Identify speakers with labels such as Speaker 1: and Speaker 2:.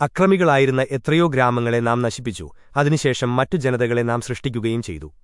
Speaker 1: അക്രമികളായിരുന്ന എത്രയോ ഗ്രാമങ്ങളെ നാം നശിപ്പിച്ചു. അതിനുശേഷം മറ്റു ജനതകളെ നാം സൃഷ്ടിക്കുകയും ചെയ്തു.